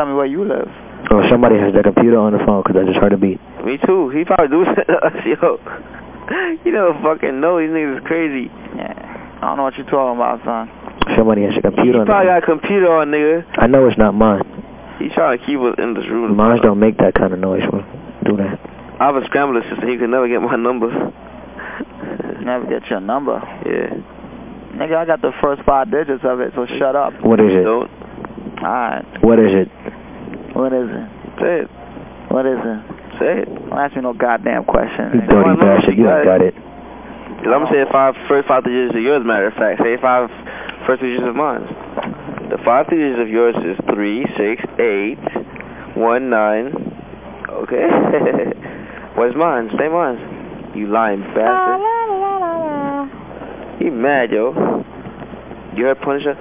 tell me where you live. Oh, somebody has their computer on the phone because I just heard a beat. Me too. He probably do send us, yo. you don't fucking know. These niggas is crazy. Yeah. I don't know what you're talking about, son. Somebody has a He computer on the probably got a computer on, nigga. I know it's not mine. He trying to keep us in this room. Mine don't make that kind of noise. Well, do that. I have a scrambler system. He can never get my number. Never get your number. Yeah. Nigga, I got the first five digits of it, so shut up. What is it? Don't. Alright. What is it? What is it? Say it. What is it? Say it. Don't ask me no goddamn question. You dirty bastard. You you ain't got got it. Cause I'm gonna say five, first five digits of yours, matter of fact. Say five first digits of mine. The five digits of yours is three, six, eight, one, nine. Okay. What's mine? Say mine. You lying bastard. He mad, yo. You heard Punisher?